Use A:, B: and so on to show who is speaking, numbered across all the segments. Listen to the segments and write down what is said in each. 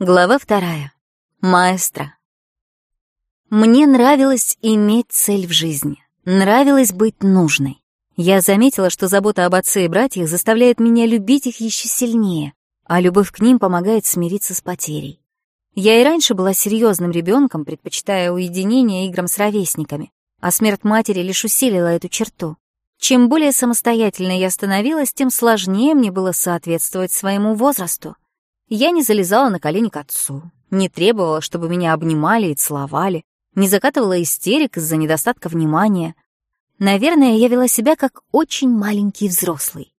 A: Глава вторая. Маэстро. Мне нравилось иметь цель в жизни. Нравилось быть нужной. Я заметила, что забота об отце и братьях заставляет меня любить их еще сильнее, а любовь к ним помогает смириться с потерей. Я и раньше была серьезным ребенком, предпочитая уединение играм с ровесниками, а смерть матери лишь усилила эту черту. Чем более самостоятельной я становилась, тем сложнее мне было соответствовать своему возрасту — я не залезала на колени к отцу, не требовала, чтобы меня обнимали и целовали, не закатывала истерик из-за недостатка внимания. Наверное, я вела себя как очень маленький взрослый.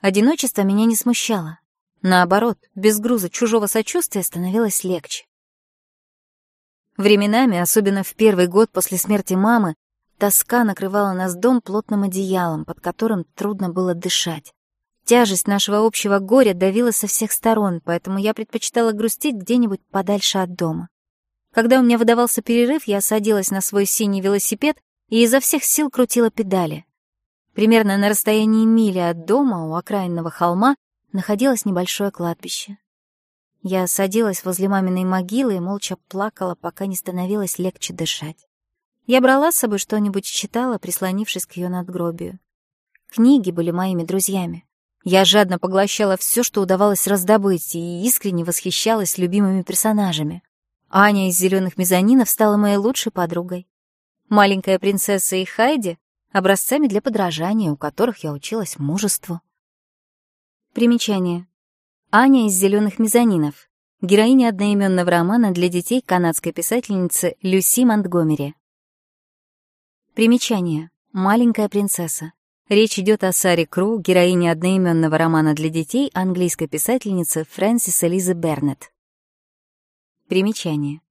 A: Одиночество меня не смущало. Наоборот, без груза чужого сочувствия становилось легче. Временами, особенно в первый год после смерти мамы, тоска накрывала нас дом плотным одеялом, под которым трудно было дышать. Тяжесть нашего общего горя давила со всех сторон, поэтому я предпочитала грустить где-нибудь подальше от дома. Когда у меня выдавался перерыв, я садилась на свой синий велосипед и изо всех сил крутила педали. Примерно на расстоянии мили от дома у окраинного холма находилось небольшое кладбище. Я садилась возле маминой могилы и молча плакала, пока не становилось легче дышать. Я брала с собой что-нибудь, читала, прислонившись к ее надгробию. Книги были моими друзьями. Я жадно поглощала все, что удавалось раздобыть, и искренне восхищалась любимыми персонажами. Аня из «Зеленых мезонинов» стала моей лучшей подругой. Маленькая принцесса и Хайди — образцами для подражания, у которых я училась мужеству. Примечание. Аня из «Зеленых мезонинов» — героиня одноименного романа для детей канадской писательницы Люси Монтгомери. Примечание. Маленькая принцесса. Речь идет о Саре Кру, героине одноименного романа для детей английской писательницы Фрэнсис Элизы Бернетт. Примечание.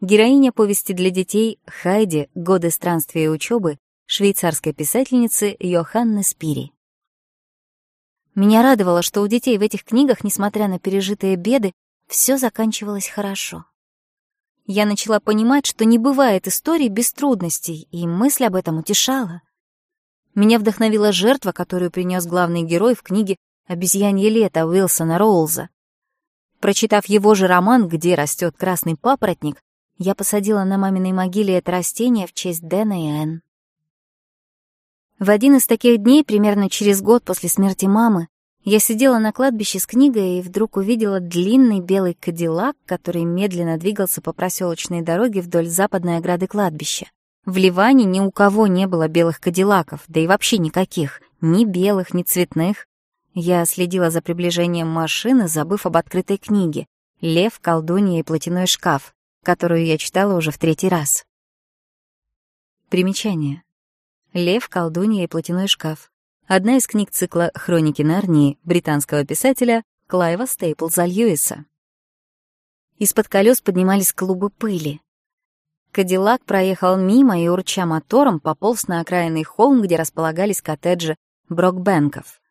A: Героиня повести для детей Хайди «Годы странствия и учебы» швейцарской писательницы Йоханны Спири. Меня радовало, что у детей в этих книгах, несмотря на пережитые беды, все заканчивалось хорошо. Я начала понимать, что не бывает историй без трудностей, и мысль об этом утешала — Меня вдохновила жертва, которую принес главный герой в книге «Обезьянье лето» Уилсона Роулза. Прочитав его же роман «Где растет красный папоротник», я посадила на маминой могиле это растение в честь Дэна и Энн. В один из таких дней, примерно через год после смерти мамы, я сидела на кладбище с книгой и вдруг увидела длинный белый кадиллак, который медленно двигался по проселочной дороге вдоль западной ограды кладбища. В Ливане ни у кого не было белых кадиллаков, да и вообще никаких, ни белых, ни цветных. Я следила за приближением машины, забыв об открытой книге «Лев, колдунья и платяной шкаф», которую я читала уже в третий раз. Примечание. «Лев, колдунья и платяной шкаф». Одна из книг цикла «Хроники Нарнии» британского писателя Клайва Стейплза Льюиса. Из-под колес поднимались клубы пыли. Кадиллак проехал мимо и, урча мотором, пополз на окраинный холм, где располагались коттеджи Брокбенков.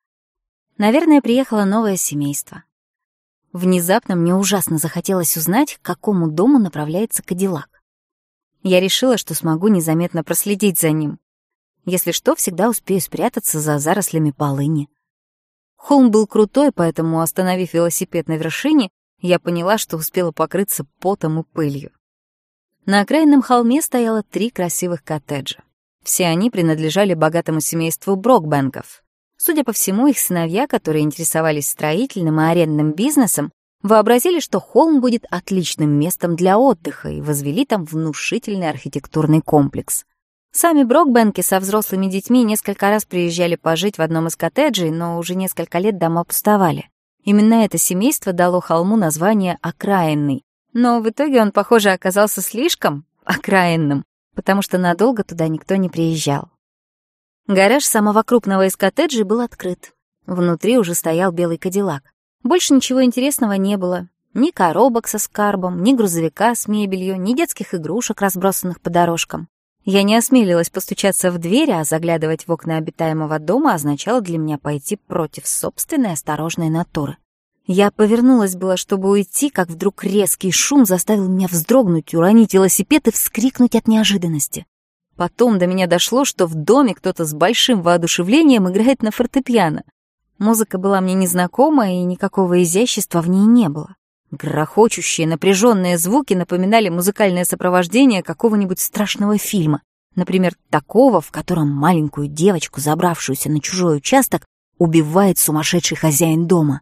A: Наверное, приехало новое семейство. Внезапно мне ужасно захотелось узнать, к какому дому направляется Кадиллак. Я решила, что смогу незаметно проследить за ним. Если что, всегда успею спрятаться за зарослями полыни. Холм был крутой, поэтому, остановив велосипед на вершине, я поняла, что успела покрыться потом и пылью. На окраинном холме стояло три красивых коттеджа. Все они принадлежали богатому семейству Брокбенков. Судя по всему, их сыновья, которые интересовались строительным и арендным бизнесом, вообразили, что холм будет отличным местом для отдыха и возвели там внушительный архитектурный комплекс. Сами Брокбенки со взрослыми детьми несколько раз приезжали пожить в одном из коттеджей, но уже несколько лет дома пустовали. Именно это семейство дало холму название «Окраинный», но в итоге он, похоже, оказался слишком окраинным, потому что надолго туда никто не приезжал. Гараж самого крупного из коттеджей был открыт. Внутри уже стоял белый кадиллак. Больше ничего интересного не было. Ни коробок со скарбом, ни грузовика с мебелью, ни детских игрушек, разбросанных по дорожкам. Я не осмелилась постучаться в дверь, а заглядывать в окна обитаемого дома означало для меня пойти против собственной осторожной натуры. Я повернулась была, чтобы уйти, как вдруг резкий шум заставил меня вздрогнуть, уронить велосипед и вскрикнуть от неожиданности. Потом до меня дошло, что в доме кто-то с большим воодушевлением играет на фортепиано. Музыка была мне незнакома, и никакого изящества в ней не было. Грохочущие, напряженные звуки напоминали музыкальное сопровождение какого-нибудь страшного фильма. Например, такого, в котором маленькую девочку, забравшуюся на чужой участок, убивает сумасшедший хозяин дома.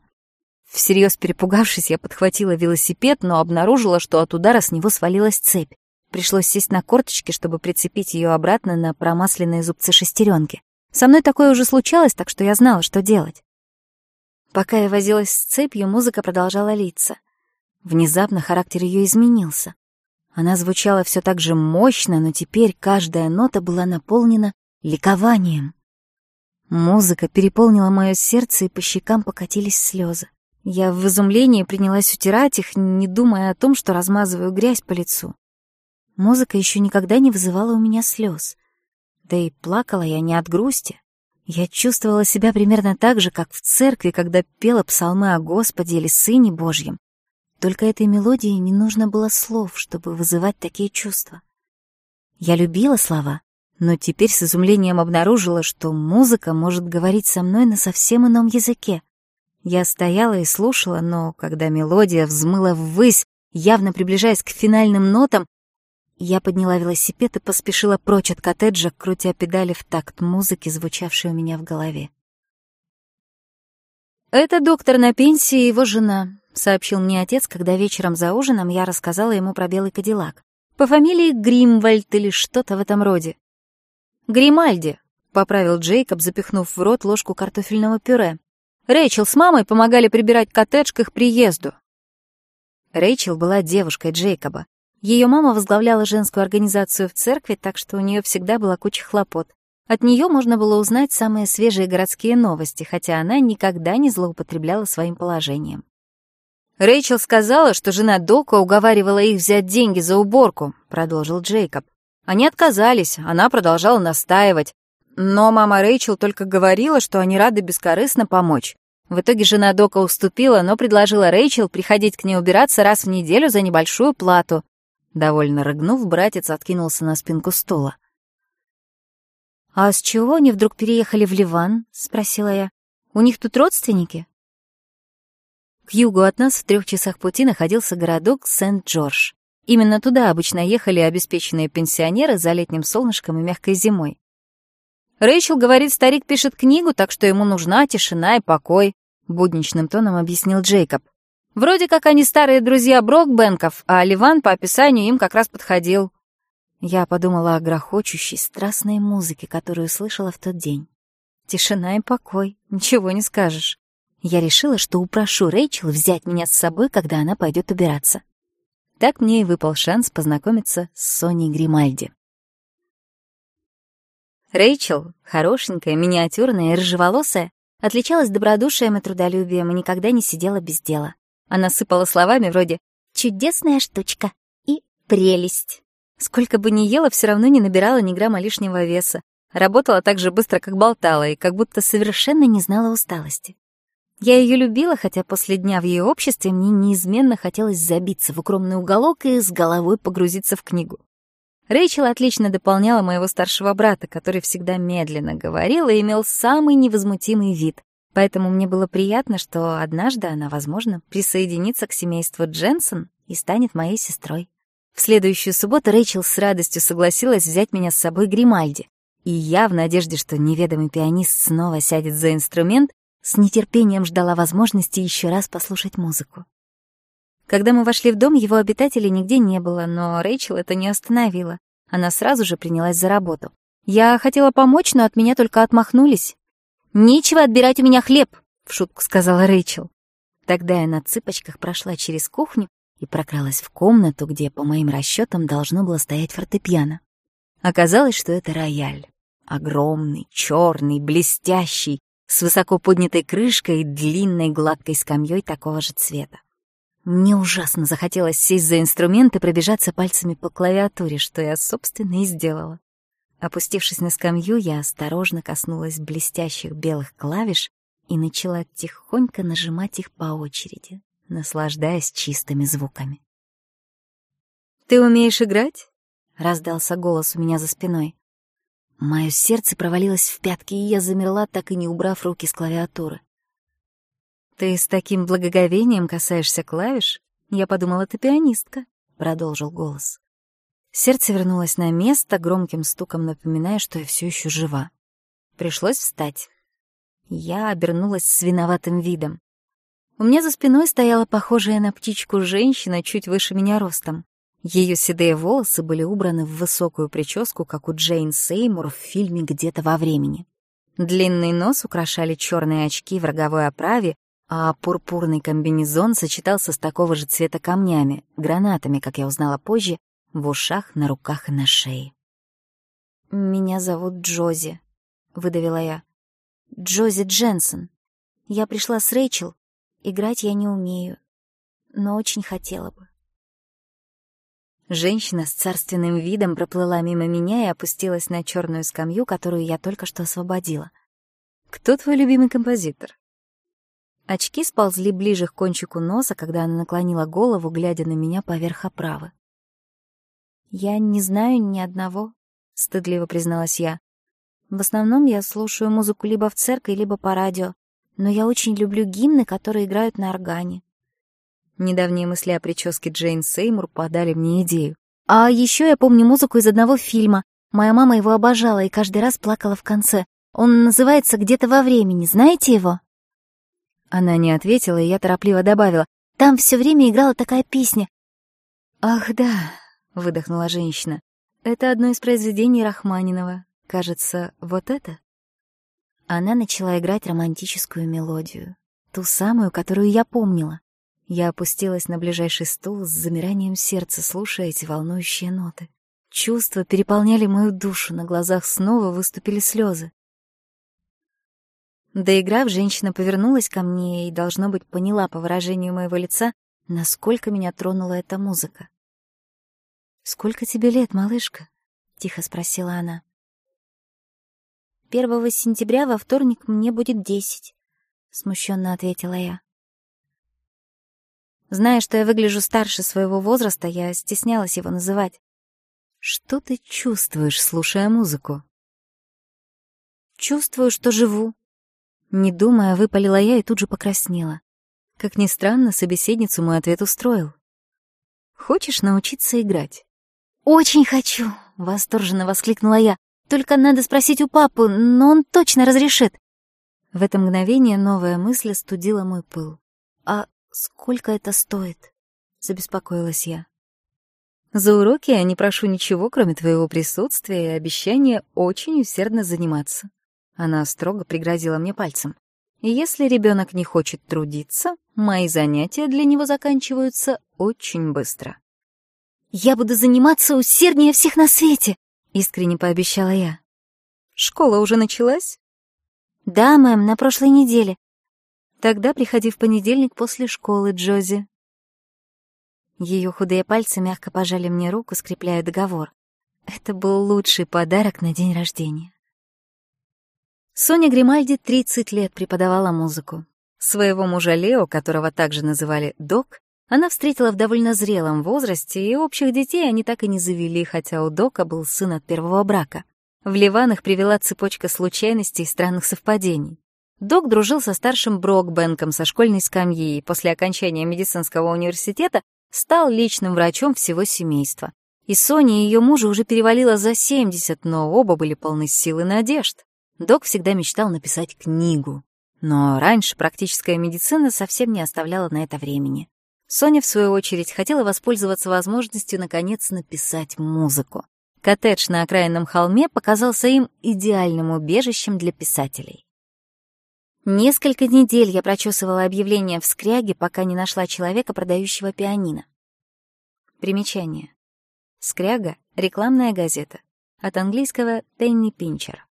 A: Всерьез перепугавшись, я подхватила велосипед, но обнаружила, что от удара с него свалилась цепь. Пришлось сесть на корточки, чтобы прицепить ее обратно на промасленные зубцы шестеренки. Со мной такое уже случалось, так что я знала, что делать. Пока я возилась с цепью, музыка продолжала литься. Внезапно характер ее изменился. Она звучала все так же мощно, но теперь каждая нота была наполнена ликованием. Музыка переполнила мое сердце, и по щекам покатились слезы. Я в изумлении принялась утирать их, не думая о том, что размазываю грязь по лицу. Музыка еще никогда не вызывала у меня слез. Да и плакала я не от грусти. Я чувствовала себя примерно так же, как в церкви, когда пела псалмы о Господе или Сыне Божьем. Только этой мелодии не нужно было слов, чтобы вызывать такие чувства. Я любила слова, но теперь с изумлением обнаружила, что музыка может говорить со мной на совсем ином языке. Я стояла и слушала, но когда мелодия взмыла ввысь, явно приближаясь к финальным нотам, я подняла велосипед и поспешила прочь от коттеджа, крутя педали в такт музыки, звучавшей у меня в голове. «Это доктор на пенсии и его жена», — сообщил мне отец, когда вечером за ужином я рассказала ему про белый кадиллак. «По фамилии Гримвальд или что-то в этом роде». «Гримальди», — поправил Джейкоб, запихнув в рот ложку картофельного пюре. Рэйчел с мамой помогали прибирать коттедж к их приезду. Рэйчел была девушкой Джейкоба. Ее мама возглавляла женскую организацию в церкви, так что у нее всегда была куча хлопот. От нее можно было узнать самые свежие городские новости, хотя она никогда не злоупотребляла своим положением. «Рэйчел сказала, что жена Дока уговаривала их взять деньги за уборку», — продолжил Джейкоб. Они отказались, она продолжала настаивать. Но мама Рэйчел только говорила, что они рады бескорыстно помочь. В итоге жена Дока уступила, но предложила Рэйчел приходить к ней убираться раз в неделю за небольшую плату. Довольно рыгнув, братец откинулся на спинку стула. «А с чего они вдруг переехали в Ливан?» — спросила я. «У них тут родственники?» К югу от нас в трех часах пути находился городок Сент-Джордж. Именно туда обычно ехали обеспеченные пенсионеры за летним солнышком и мягкой зимой. Рэйчел говорит, старик пишет книгу, так что ему нужна тишина и покой будничным тоном объяснил Джейкоб. Вроде как они старые друзья Брокбенков, а Ливан по описанию им как раз подходил. Я подумала о грохочущей, страстной музыке, которую слышала в тот день. Тишина и покой, ничего не скажешь. Я решила, что упрошу Рэйчел взять меня с собой, когда она пойдет убираться. Так мне и выпал шанс познакомиться с Соней Гримальди. Рэйчел, хорошенькая, миниатюрная и рыжеволосая, отличалась добродушием и трудолюбием и никогда не сидела без дела. Она сыпала словами вроде «чудесная штучка» и «прелесть». Сколько бы ни ела, все равно не набирала ни грамма лишнего веса. Работала так же быстро, как болтала, и как будто совершенно не знала усталости. Я ее любила, хотя после дня в ее обществе мне неизменно хотелось забиться в укромный уголок и с головой погрузиться в книгу. Рэйчел отлично дополняла моего старшего брата, который всегда медленно говорил и имел самый невозмутимый вид. Поэтому мне было приятно, что однажды она, возможно, присоединится к семейству Дженсон и станет моей сестрой. В следующую субботу Рэйчел с радостью согласилась взять меня с собой Гримальди. И я, в надежде, что неведомый пианист снова сядет за инструмент, с нетерпением ждала возможности еще раз послушать музыку. Когда мы вошли в дом, его обитателей нигде не было, но Рэйчел это не остановила. Она сразу же принялась за работу. Я хотела помочь, но от меня только отмахнулись. «Нечего отбирать у меня хлеб!» — в шутку сказала Рэйчел. Тогда я на цыпочках прошла через кухню и прокралась в комнату, где, по моим расчетам, должно было стоять фортепиано. Оказалось, что это рояль. Огромный, черный, блестящий, с высоко поднятой крышкой и длинной гладкой скамьей такого же цвета. Мне ужасно захотелось сесть за инструмент и пробежаться пальцами по клавиатуре, что я, собственно, и сделала. Опустившись на скамью, я осторожно коснулась блестящих белых клавиш и начала тихонько нажимать их по очереди, наслаждаясь чистыми звуками. «Ты умеешь играть?» — раздался голос у меня за спиной. Мое сердце провалилось в пятки, и я замерла, так и не убрав руки с клавиатуры. «Ты с таким благоговением касаешься клавиш? Я подумала, ты пианистка», — продолжил голос. Сердце вернулось на место, громким стуком напоминая, что я все еще жива. Пришлось встать. Я обернулась с виноватым видом. У меня за спиной стояла похожая на птичку женщина чуть выше меня ростом. Ее седые волосы были убраны в высокую прическу, как у Джейн Сеймур в фильме «Где-то во времени». Длинный нос украшали черные очки в роговой оправе, а пурпурный комбинезон сочетался с такого же цвета камнями, гранатами, как я узнала позже, в ушах, на руках и на шее. «Меня зовут Джози», — выдавила я. «Джози Дженсен. Я пришла с Рэйчел. Играть я не умею, но очень хотела бы». Женщина с царственным видом проплыла мимо меня и опустилась на черную скамью, которую я только что освободила. «Кто твой любимый композитор?» Очки сползли ближе к кончику носа, когда она наклонила голову, глядя на меня поверх оправы. «Я не знаю ни одного», — стыдливо призналась я. «В основном я слушаю музыку либо в церкви, либо по радио, но я очень люблю гимны, которые играют на органе». Недавние мысли о прическе Джейн Сеймур подали мне идею. «А еще я помню музыку из одного фильма. Моя мама его обожала и каждый раз плакала в конце. Он называется «Где-то во времени», знаете его?» Она не ответила, и я торопливо добавила. «Там все время играла такая песня». «Ах, да», — выдохнула женщина. «Это одно из произведений Рахманинова. Кажется, вот это?» Она начала играть романтическую мелодию. Ту самую, которую я помнила. Я опустилась на ближайший стул с замиранием сердца, слушая эти волнующие ноты. Чувства переполняли мою душу, на глазах снова выступили слезы. Доиграв, женщина повернулась ко мне и, должно быть, поняла по выражению моего лица, насколько меня тронула эта музыка. «Сколько тебе лет, малышка?» — тихо спросила она. «Первого сентября во вторник мне будет десять», — смущенно ответила я. Зная, что я выгляжу старше своего возраста, я стеснялась его называть. «Что ты чувствуешь, слушая музыку?» «Чувствую, что живу», не думая, выпалила я и тут же покраснела. Как ни странно, собеседницу мой ответ устроил. «Хочешь научиться играть?» «Очень хочу!» — восторженно воскликнула я. «Только надо спросить у папы, но он точно разрешит!» В это мгновение новая мысль студила мой пыл. «А сколько это стоит?» — забеспокоилась я. «За уроки я не прошу ничего, кроме твоего присутствия и обещания очень усердно заниматься», она строго пригрозила мне пальцем. Если ребенок не хочет трудиться, мои занятия для него заканчиваются очень быстро. «Я буду заниматься усерднее всех на свете», — искренне пообещала я. «Школа уже началась?» «Да, мэм, на прошлой неделе». «Тогда приходи в понедельник после школы, Джози». Ее худые пальцы мягко пожали мне руку, скрепляя договор. Это был лучший подарок на день рождения. Соня Гримальди 30 лет преподавала музыку. Своего мужа Лео, которого также называли Док, она встретила в довольно зрелом возрасте, и общих детей они так и не завели, хотя у Дока был сын от первого брака. В Ливан их привела цепочка случайностей и странных совпадений. Док дружил со старшим Брокбенком со школьной скамьи и после окончания медицинского университета стал личным врачом всего семейства. И Соня и ее мужа уже перевалило за 70, но оба были полны сил и надежд. Док всегда мечтал написать книгу. Но раньше практическая медицина совсем не оставляла на это времени. Соня, в свою очередь, хотела воспользоваться возможностью наконец написать музыку. Коттедж на окраинном холме показался им идеальным убежищем для писателей. Несколько недель я прочесывала объявления в скряге, пока не нашла человека, продающего пианино. Примечание. Скряга — рекламная газета. От английского «Тенни Пинчер».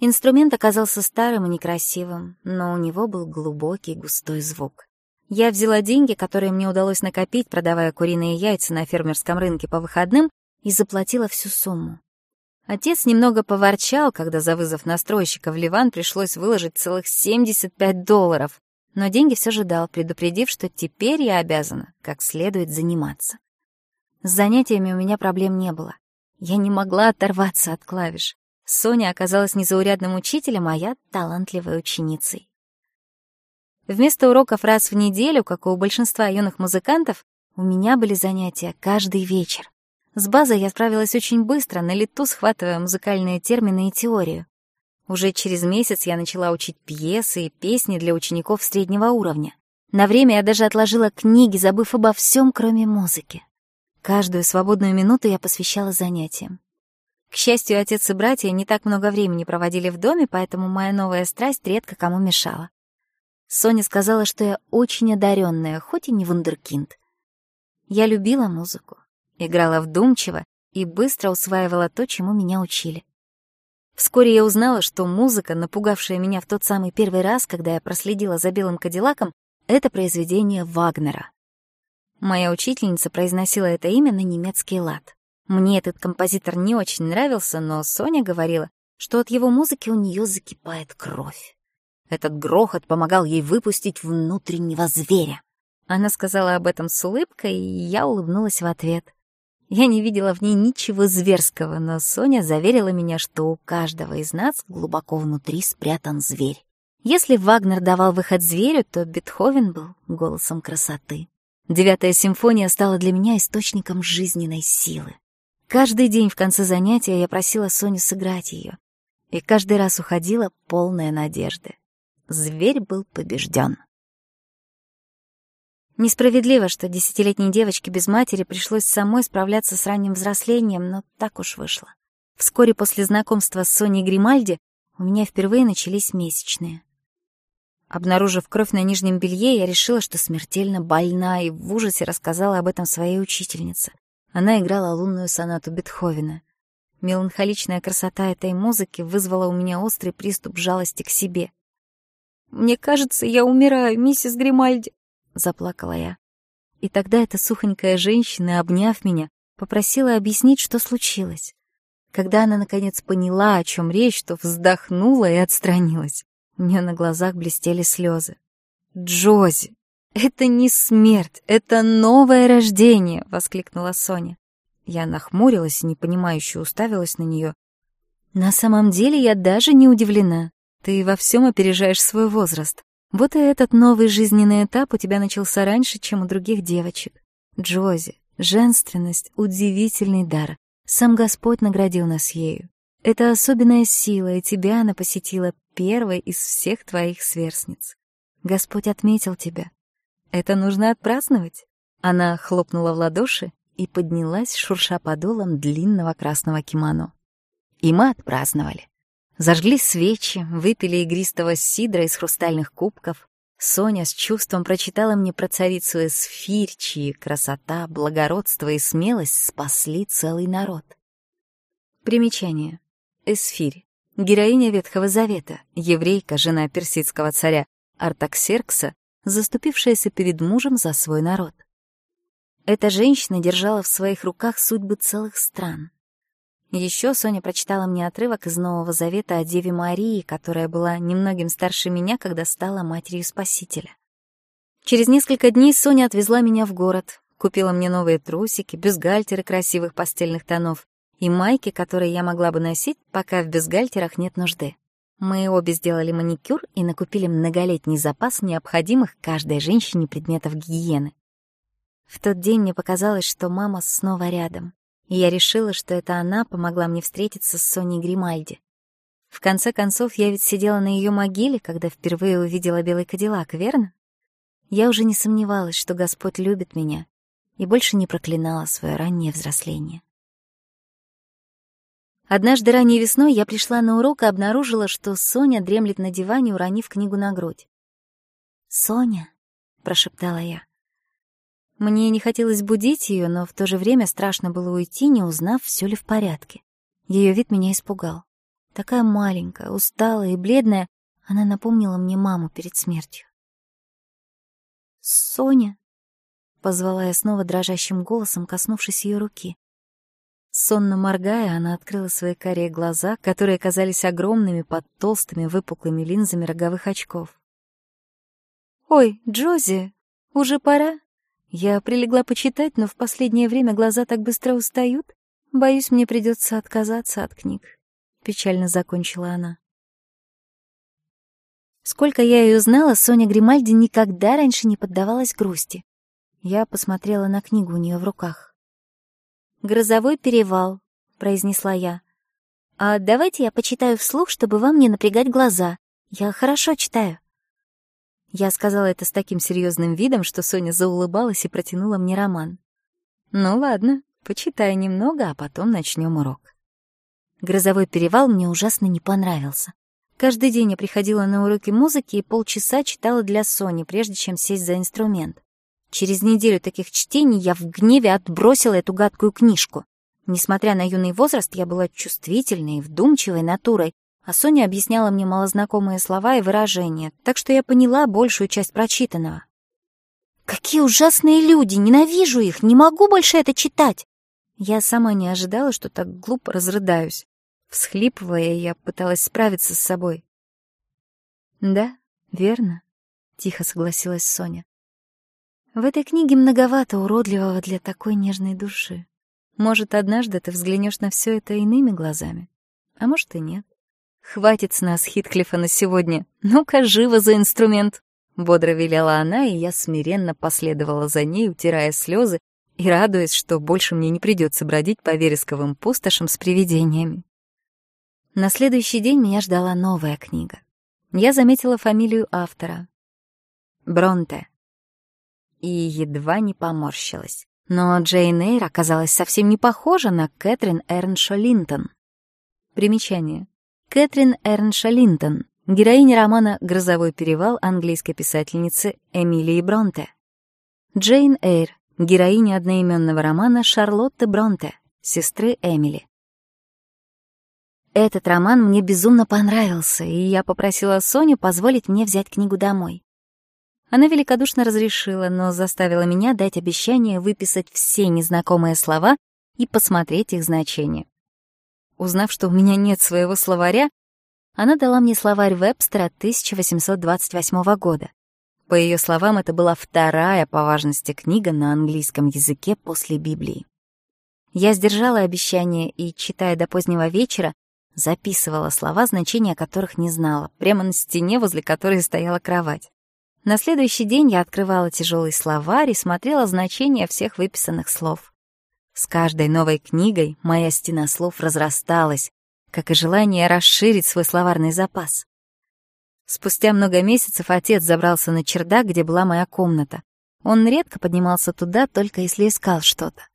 A: Инструмент оказался старым и некрасивым, но у него был глубокий густой звук. Я взяла деньги, которые мне удалось накопить, продавая куриные яйца на фермерском рынке по выходным, и заплатила всю сумму. Отец немного поворчал, когда за вызов настройщика в Ливан пришлось выложить целых 75 долларов, но деньги все же дал, предупредив, что теперь я обязана как следует заниматься. С занятиями у меня проблем не было. Я не могла оторваться от клавиш. Соня оказалась незаурядным учителем, а я — талантливой ученицей. Вместо уроков раз в неделю, как у большинства юных музыкантов, у меня были занятия каждый вечер. С базой я справилась очень быстро, на лету схватывая музыкальные термины и теорию. Уже через месяц я начала учить пьесы и песни для учеников среднего уровня. На время я даже отложила книги, забыв обо всем, кроме музыки. Каждую свободную минуту я посвящала занятиям. К счастью, отец и братья не так много времени проводили в доме, поэтому моя новая страсть редко кому мешала. Соня сказала, что я очень одаренная, хоть и не вундеркинд. Я любила музыку, играла вдумчиво и быстро усваивала то, чему меня учили. Вскоре я узнала, что музыка, напугавшая меня в тот самый первый раз, когда я проследила за белым кадиллаком, это произведение Мне этот композитор не очень нравился, но Соня говорила, что от его музыки у нее закипает кровь. Этот грохот помогал ей выпустить внутреннего зверя. Она сказала об этом с улыбкой, и я улыбнулась в ответ. Я не видела в ней ничего зверского, но Соня заверила меня, что у каждого из нас глубоко внутри спрятан зверь. Если Вагнер давал выход зверю, то Бетховен был голосом красоты. Девятая симфония стала для меня источником жизненной силы. Каждый день в конце занятия я просила Соню сыграть ее, и каждый раз уходила полная надежды. Зверь был побежден. Несправедливо, что десятилетней девочке без матери пришлось самой справляться с ранним взрослением, но так уж вышло. Вскоре после знакомства с Соней Гримальди у меня впервые начались месячные. Обнаружив кровь на нижнем белье, я решила, что смертельно больна, и в ужасе рассказала об этом своей учительнице. Она играла лунную сонату Бетховена. Меланхоличная красота этой музыки вызвала у меня острый приступ жалости к себе. «Мне кажется, я умираю, миссис Гримальди», — заплакала я. И тогда эта сухонькая женщина, обняв меня, попросила объяснить, что случилось. Когда она, наконец, поняла, о чем речь, то вздохнула и отстранилась. У нее на глазах блестели слезы. «Джози!» это не смерть, это новое рождение!» — воскликнула Соня. Я нахмурилась и непонимающе уставилась на нее. «На самом деле я даже не удивлена. Ты во всем опережаешь свой возраст. Вот и этот новый жизненный этап у тебя начался раньше, чем у других девочек. Джози, женственность — удивительный дар. Сам Господь наградил нас ею. Это особенная сила, и тебя она посетила первой из всех твоих сверстниц. Господь отметил тебя. Это нужно отпраздновать. Она хлопнула в ладоши и поднялась, шурша подолом длинного красного кимоно. И мы отпраздновали. Зажгли свечи, выпили игристого сидра из хрустальных кубков. Соня с чувством прочитала мне про царицу Эсфирь, чьи красота, благородство и смелость спасли целый народ. Примечание. Эсфирь. Героиня Ветхого Завета, еврейка, жена персидского царя Артаксеркса заступившаяся перед мужем за свой народ. Эта женщина держала в своих руках судьбы целых стран. Еще Соня прочитала мне отрывок из Нового Завета о Деве Марии, которая была немногим старше меня, когда стала матерью Спасителя. Через несколько дней Соня отвезла меня в город, купила мне новые трусики, бюстгальтеры красивых постельных тонов и майки, которые я могла бы носить, пока в бюстгальтерах нет нужды. Мы обе сделали маникюр и накупили многолетний запас необходимых каждой женщине предметов гигиены. В тот день мне показалось, что мама снова рядом, и я решила, что это она помогла мне встретиться с Соней Гримальди. В конце концов, я ведь сидела на ее могиле, когда впервые увидела белый кадиллак, верно? Я уже не сомневалась, что Господь любит меня, и больше не проклинала свое раннее взросление. Однажды ранней весной я пришла на урок и обнаружила, что Соня дремлет на диване, уронив книгу на грудь. «Соня», — прошептала я. Мне не хотелось будить ее, но в то же время страшно было уйти, не узнав, все ли в порядке. Ее вид меня испугал. Такая маленькая, усталая и бледная, она напомнила мне маму перед смертью. «Соня!» — позвала я снова дрожащим голосом, коснувшись ее руки. Сонно моргая, она открыла свои карие глаза, которые казались огромными под толстыми выпуклыми линзами роговых очков. «Ой, Джози, уже пора?» Я прилегла почитать, но в последнее время глаза так быстро устают. Боюсь, мне придется отказаться от книг. Печально закончила она. Сколько я ее знала, Соня Гримальди никогда раньше не поддавалась грусти. Я посмотрела на книгу у нее в руках. «Грозовой перевал», — произнесла я. «А давайте я почитаю вслух, чтобы вам не напрягать глаза. Я хорошо читаю». Я сказала это с таким серьезным видом, что Соня заулыбалась и протянула мне роман. «Ну ладно, почитай немного, а потом начнем урок». Грозовой перевал мне ужасно не понравился. Каждый день я приходила на уроки музыки и полчаса читала для Сони, прежде чем сесть за инструмент. Через неделю таких чтений я в гневе отбросила эту гадкую книжку. Несмотря на юный возраст, я была чувствительной и вдумчивой натурой, а Соня объясняла мне малознакомые слова и выражения, так что я поняла большую часть прочитанного. «Какие ужасные люди! Ненавижу их! Не могу больше это читать!» Я сама не ожидала, что так глупо разрыдаюсь. Всхлипывая, я пыталась справиться с собой. «Да, верно», — тихо согласилась Соня. «В этой книге многовато уродливого для такой нежной души. Может, однажды ты взглянешь на все это иными глазами, а может и нет. Хватит с нас Хитклифа на сегодня. Ну-ка, живо за инструмент!» Бодро велела она, и я смиренно последовала за ней, утирая слезы и радуясь, что больше мне не придется бродить по вересковым пустошам с привидениями. На следующий день меня ждала новая книга. Я заметила фамилию автора. Бронте. и едва не поморщилась. Но Джейн Эйр оказалась совсем не похожа на Кэтрин Эрншо Линтон. Примечание. Кэтрин Эрншо Линтон, героиня романа «Грозовой перевал» английской писательницы Эмилии Бронте. Джейн Эйр, героиня одноименного романа Шарлотты Бронте, сестры Эмили. Этот роман мне безумно понравился, и я попросила Соню позволить мне взять книгу домой. Она великодушно разрешила, но заставила меня дать обещание выписать все незнакомые слова и посмотреть их значение. Узнав, что у меня нет своего словаря, она дала мне словарь Вебстера 1828 года. По ее словам, это была вторая по важности книга на английском языке после Библии. Я сдержала обещание и, читая до позднего вечера, записывала слова, значения которых не знала, прямо на стене, возле которой стояла кровать. На следующий день я открывала тяжелый словарь и смотрела значения всех выписанных слов. С каждой новой книгой моя стена слов разрасталась, как и желание расширить свой словарный запас. Спустя много месяцев отец забрался на чердак, где была моя комната. Он редко поднимался туда, только если искал что-то.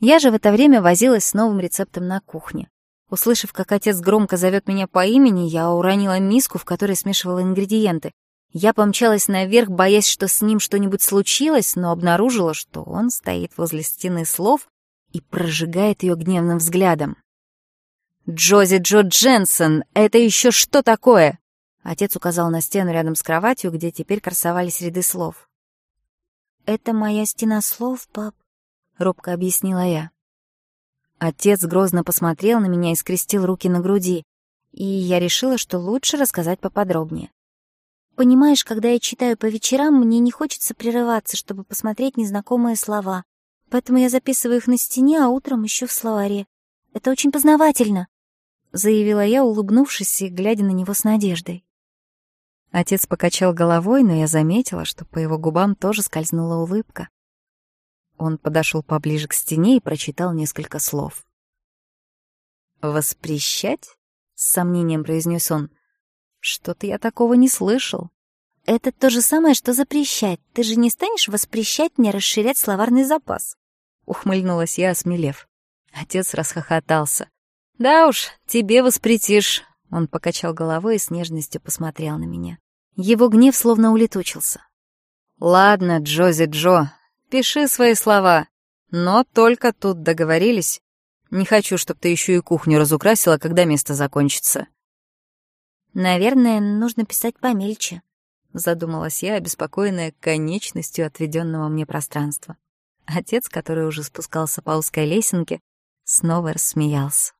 A: Я же в это время возилась с новым рецептом на кухне. Услышав, как отец громко зовет меня по имени, я уронила миску, в которой смешивала ингредиенты, я помчалась наверх, боясь, что с ним что-нибудь случилось, но обнаружила, что он стоит возле стены слов и прожигает ее гневным взглядом. «Джози Джо Дженсен, это еще что такое?» Отец указал на стену рядом с кроватью, где теперь красовались ряды слов. «Это моя стена слов, пап», — робко объяснила я. Отец грозно посмотрел на меня и скрестил руки на груди, и я решила, что лучше рассказать поподробнее. Понимаешь, когда я читаю по вечерам, мне не хочется прерываться, чтобы посмотреть незнакомые слова. Поэтому я записываю их на стене, а утром еще в словаре. Это очень познавательно, — заявила я, улыбнувшись и глядя на него с надеждой. Отец покачал головой, но я заметила, что по его губам тоже скользнула улыбка. Он подошел поближе к стене и прочитал несколько слов. «Воспрещать?» — с сомнением произнес он. Что-то я такого не слышал. Это то же самое, что запрещать. Ты же не станешь воспрещать мне расширять словарный запас. Ухмыльнулась я, осмелев. Отец расхохотался. Да уж, тебе воспретишь. Он покачал головой и с нежностью посмотрел на меня. Его гнев словно улетучился. Ладно, Джози Джо, пиши свои слова. Но только тут договорились. Не хочу, чтобы ты еще и кухню разукрасила, когда место закончится. «Наверное, нужно писать помельче», — задумалась я, обеспокоенная конечностью отведенного мне пространства. Отец, который уже спускался по узкой лесенке, снова рассмеялся.